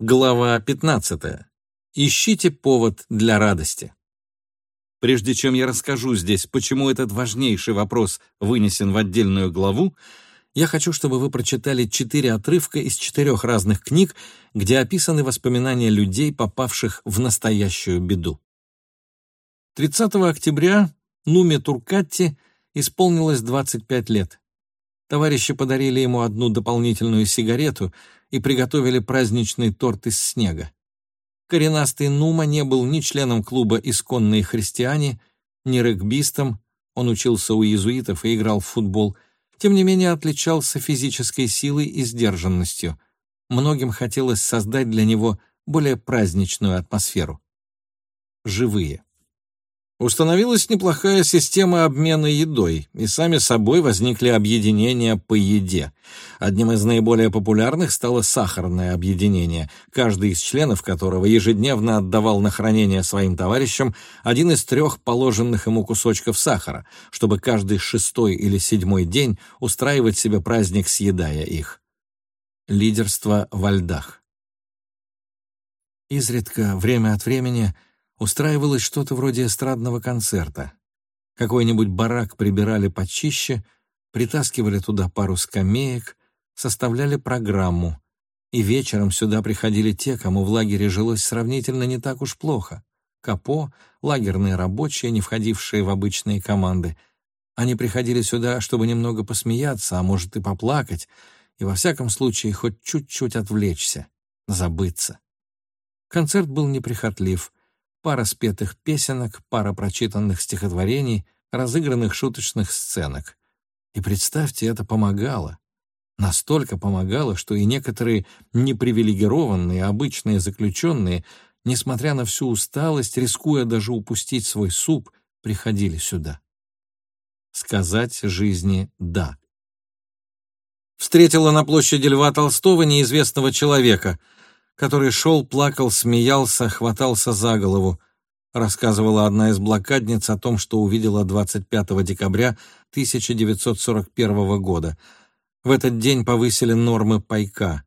Глава 15. Ищите повод для радости. Прежде чем я расскажу здесь, почему этот важнейший вопрос вынесен в отдельную главу, я хочу, чтобы вы прочитали четыре отрывка из четырех разных книг, где описаны воспоминания людей, попавших в настоящую беду. 30 октября Нуме Туркатти исполнилось 25 лет. Товарищи подарили ему одну дополнительную сигарету и приготовили праздничный торт из снега. Коренастый Нума не был ни членом клуба «Исконные христиане», ни регбистом, он учился у иезуитов и играл в футбол, тем не менее отличался физической силой и сдержанностью. Многим хотелось создать для него более праздничную атмосферу. Живые. Установилась неплохая система обмена едой, и сами собой возникли объединения по еде. Одним из наиболее популярных стало сахарное объединение, каждый из членов которого ежедневно отдавал на хранение своим товарищам один из трех положенных ему кусочков сахара, чтобы каждый шестой или седьмой день устраивать себе праздник, съедая их. Лидерство во льдах. Изредка, время от времени, устраивалось что-то вроде эстрадного концерта. Какой-нибудь барак прибирали почище, притаскивали туда пару скамеек, составляли программу, и вечером сюда приходили те, кому в лагере жилось сравнительно не так уж плохо. Капо, лагерные рабочие, не входившие в обычные команды. Они приходили сюда, чтобы немного посмеяться, а может и поплакать, и во всяком случае хоть чуть-чуть отвлечься, забыться. Концерт был неприхотлив — пара спетых песенок, пара прочитанных стихотворений, разыгранных шуточных сценок. И представьте, это помогало. Настолько помогало, что и некоторые непривилегированные обычные заключенные, несмотря на всю усталость, рискуя даже упустить свой суп, приходили сюда. Сказать жизни «да». Встретила на площади Льва Толстого неизвестного человека — который шел, плакал, смеялся, хватался за голову. Рассказывала одна из блокадниц о том, что увидела 25 декабря 1941 года. В этот день повысили нормы пайка.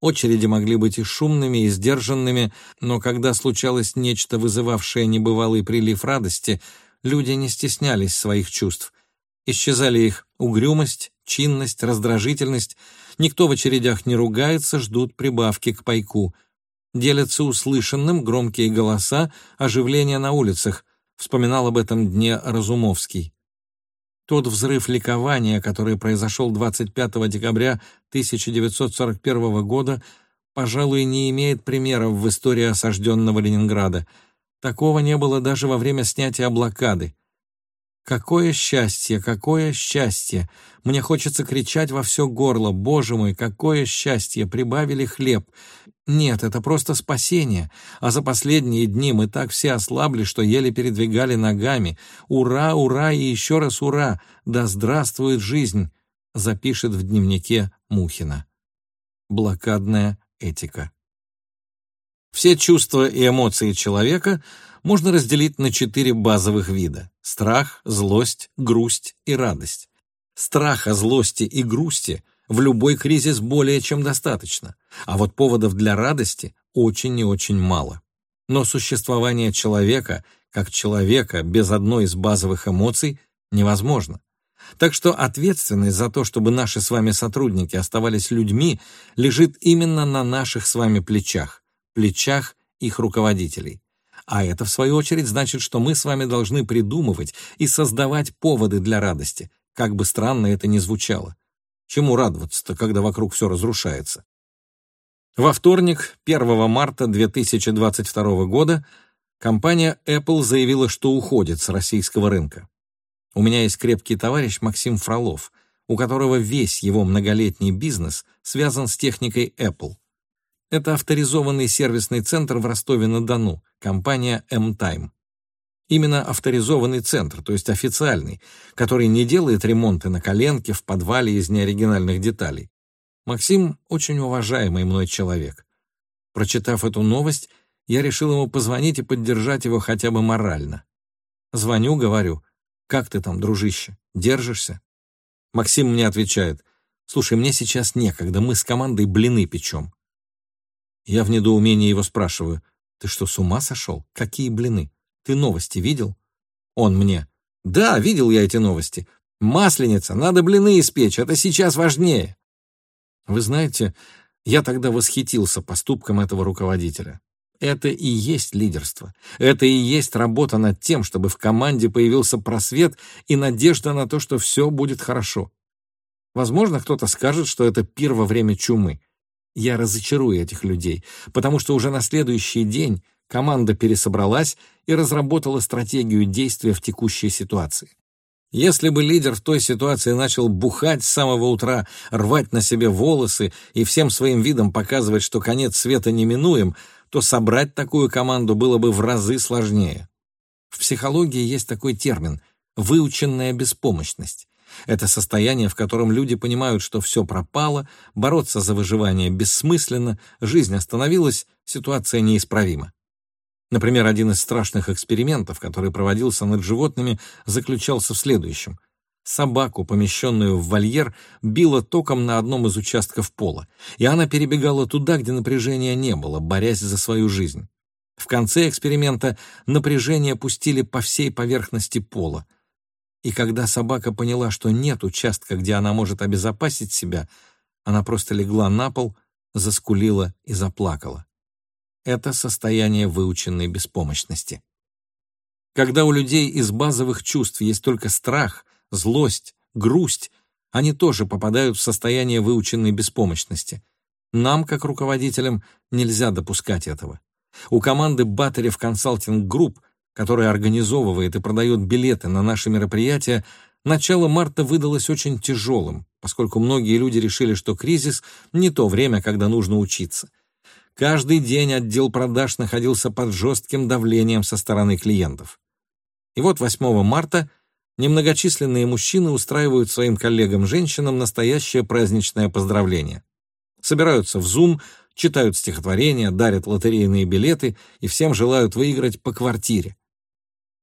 Очереди могли быть и шумными, и сдержанными, но когда случалось нечто, вызывавшее небывалый прилив радости, люди не стеснялись своих чувств. Исчезали их угрюмость, чинность, раздражительность. Никто в очередях не ругается, ждут прибавки к пайку. Делятся услышанным громкие голоса, оживление на улицах. Вспоминал об этом дне Разумовский. Тот взрыв ликования, который произошел 25 декабря 1941 года, пожалуй, не имеет примеров в истории осажденного Ленинграда. Такого не было даже во время снятия блокады. Какое счастье, какое счастье! Мне хочется кричать во все горло. Боже мой, какое счастье! Прибавили хлеб. Нет, это просто спасение. А за последние дни мы так все ослабли, что еле передвигали ногами. Ура, ура и еще раз ура! Да здравствует жизнь! Запишет в дневнике Мухина. Блокадная этика. Все чувства и эмоции человека можно разделить на четыре базовых вида – страх, злость, грусть и радость. Страха, злости и грусти в любой кризис более чем достаточно, а вот поводов для радости очень и очень мало. Но существование человека, как человека, без одной из базовых эмоций невозможно. Так что ответственность за то, чтобы наши с вами сотрудники оставались людьми, лежит именно на наших с вами плечах плечах их руководителей. А это, в свою очередь, значит, что мы с вами должны придумывать и создавать поводы для радости, как бы странно это ни звучало. Чему радоваться-то, когда вокруг все разрушается? Во вторник, 1 марта 2022 года, компания Apple заявила, что уходит с российского рынка. У меня есть крепкий товарищ Максим Фролов, у которого весь его многолетний бизнес связан с техникой Apple — это авторизованный сервисный центр в Ростове-на-Дону, компания M-Time. Именно авторизованный центр, то есть официальный, который не делает ремонты на коленке, в подвале из неоригинальных деталей. Максим — очень уважаемый мной человек. Прочитав эту новость, я решил ему позвонить и поддержать его хотя бы морально. Звоню, говорю, «Как ты там, дружище, держишься?» Максим мне отвечает, «Слушай, мне сейчас некогда, мы с командой блины печем». Я в недоумении его спрашиваю. «Ты что, с ума сошел? Какие блины? Ты новости видел?» Он мне. «Да, видел я эти новости. Масленица, надо блины испечь, это сейчас важнее». Вы знаете, я тогда восхитился поступком этого руководителя. Это и есть лидерство. Это и есть работа над тем, чтобы в команде появился просвет и надежда на то, что все будет хорошо. Возможно, кто-то скажет, что это пир во время чумы. Я разочарую этих людей, потому что уже на следующий день команда пересобралась и разработала стратегию действия в текущей ситуации. Если бы лидер в той ситуации начал бухать с самого утра, рвать на себе волосы и всем своим видом показывать, что конец света неминуем, то собрать такую команду было бы в разы сложнее. В психологии есть такой термин – выученная беспомощность. Это состояние, в котором люди понимают, что все пропало, бороться за выживание бессмысленно, жизнь остановилась, ситуация неисправима. Например, один из страшных экспериментов, который проводился над животными, заключался в следующем. Собаку, помещенную в вольер, било током на одном из участков пола, и она перебегала туда, где напряжения не было, борясь за свою жизнь. В конце эксперимента напряжение пустили по всей поверхности пола. И когда собака поняла, что нет участка, где она может обезопасить себя, она просто легла на пол, заскулила и заплакала. Это состояние выученной беспомощности. Когда у людей из базовых чувств есть только страх, злость, грусть, они тоже попадают в состояние выученной беспомощности. Нам, как руководителям, нельзя допускать этого. У команды Батырев Consulting Group, которая организовывает и продает билеты на наши мероприятия, начало марта выдалось очень тяжелым, поскольку многие люди решили, что кризис — не то время, когда нужно учиться. Каждый день отдел продаж находился под жестким давлением со стороны клиентов. И вот 8 марта немногочисленные мужчины устраивают своим коллегам-женщинам настоящее праздничное поздравление. Собираются в Zoom, читают стихотворения, дарят лотерейные билеты и всем желают выиграть по квартире.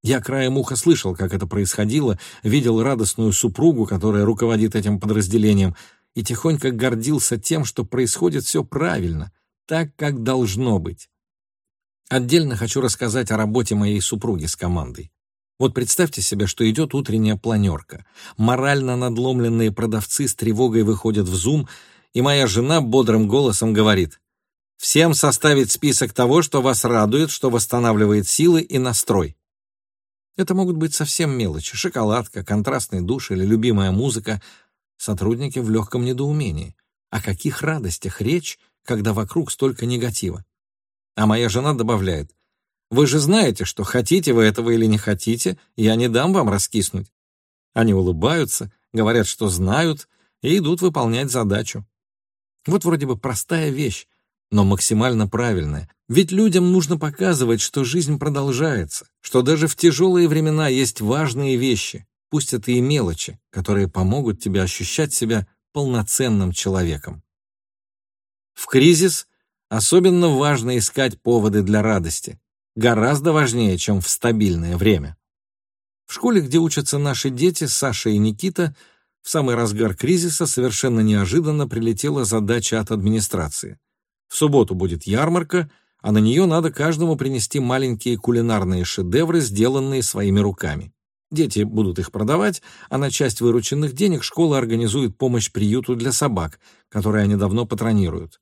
Я краем уха слышал, как это происходило, видел радостную супругу, которая руководит этим подразделением, и тихонько гордился тем, что происходит все правильно — так, как должно быть. Отдельно хочу рассказать о работе моей супруги с командой. Вот представьте себе, что идет утренняя планерка. Морально надломленные продавцы с тревогой выходят в зум, и моя жена бодрым голосом говорит «Всем составить список того, что вас радует, что восстанавливает силы и настрой». Это могут быть совсем мелочи — шоколадка, контрастный душ или любимая музыка. Сотрудники в легком недоумении. О каких радостях речь, когда вокруг столько негатива. А моя жена добавляет, «Вы же знаете, что хотите вы этого или не хотите, я не дам вам раскиснуть». Они улыбаются, говорят, что знают, и идут выполнять задачу. Вот вроде бы простая вещь, но максимально правильная. Ведь людям нужно показывать, что жизнь продолжается, что даже в тяжелые времена есть важные вещи, пусть это и мелочи, которые помогут тебе ощущать себя полноценным человеком. В кризис особенно важно искать поводы для радости, гораздо важнее, чем в стабильное время. В школе, где учатся наши дети, Саша и Никита, в самый разгар кризиса совершенно неожиданно прилетела задача от администрации. В субботу будет ярмарка, а на нее надо каждому принести маленькие кулинарные шедевры, сделанные своими руками. Дети будут их продавать, а на часть вырученных денег школа организует помощь приюту для собак, которые они давно патронируют.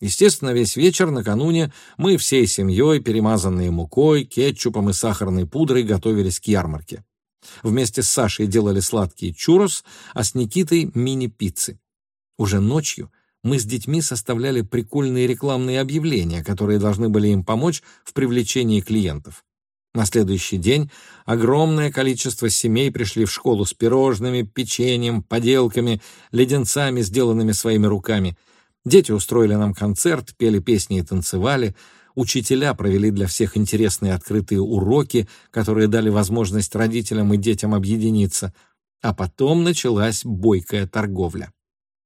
Естественно, весь вечер накануне мы всей семьей, перемазанные мукой, кетчупом и сахарной пудрой, готовились к ярмарке. Вместе с Сашей делали сладкие чурос, а с Никитой — мини-пиццы. Уже ночью мы с детьми составляли прикольные рекламные объявления, которые должны были им помочь в привлечении клиентов. На следующий день огромное количество семей пришли в школу с пирожными, печеньем, поделками, леденцами, сделанными своими руками — Дети устроили нам концерт, пели песни и танцевали. Учителя провели для всех интересные открытые уроки, которые дали возможность родителям и детям объединиться. А потом началась бойкая торговля.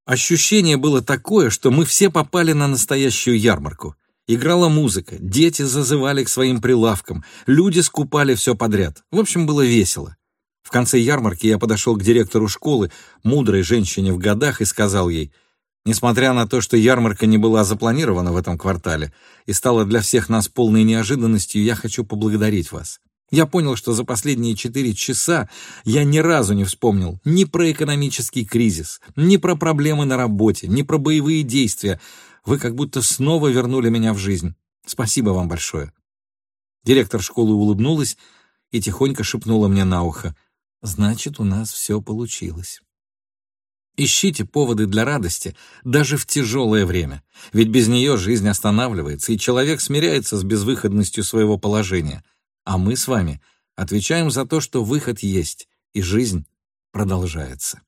Ощущение было такое, что мы все попали на настоящую ярмарку. Играла музыка, дети зазывали к своим прилавкам, люди скупали все подряд. В общем, было весело. В конце ярмарки я подошел к директору школы, мудрой женщине в годах, и сказал ей — Несмотря на то, что ярмарка не была запланирована в этом квартале и стала для всех нас полной неожиданностью, я хочу поблагодарить вас. Я понял, что за последние четыре часа я ни разу не вспомнил ни про экономический кризис, ни про проблемы на работе, ни про боевые действия. Вы как будто снова вернули меня в жизнь. Спасибо вам большое. Директор школы улыбнулась и тихонько шепнула мне на ухо. «Значит, у нас все получилось». Ищите поводы для радости даже в тяжелое время, ведь без нее жизнь останавливается, и человек смиряется с безвыходностью своего положения. А мы с вами отвечаем за то, что выход есть, и жизнь продолжается.